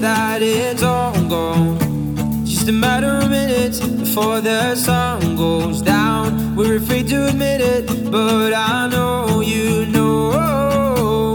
that it's all gone. Just a matter of minutes before the sun goes down. We're afraid to admit it, but I know you know,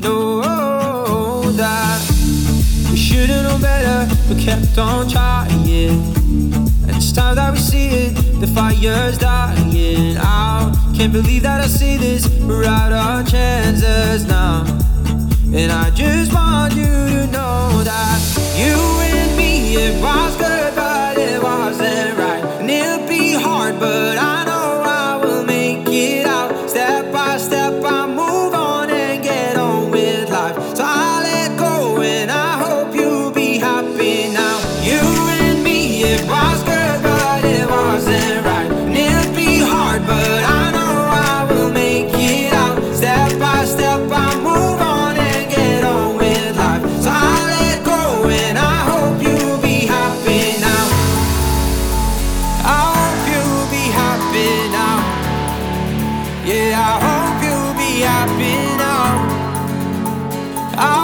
know that we should've known better, but kept on trying. And it's time that we see it, the fire's dying out. Can't believe that I see this, we're out of chances now. And I just want you to you'll be happy now. I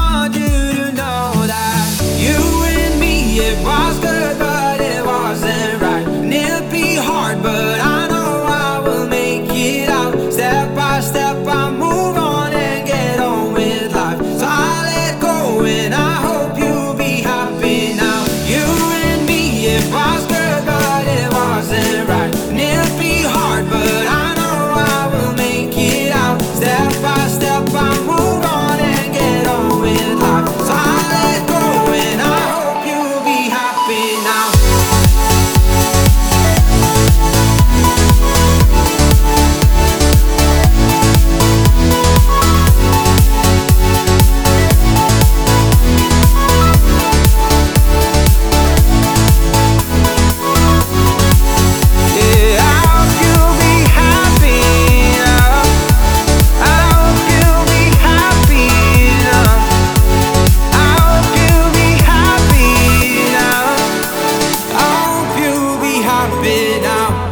now. now.